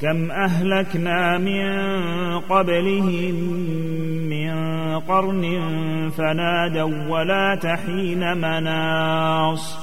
كم أهلكنا من قبلهم من قرن فنادوا ولا تحين مناص.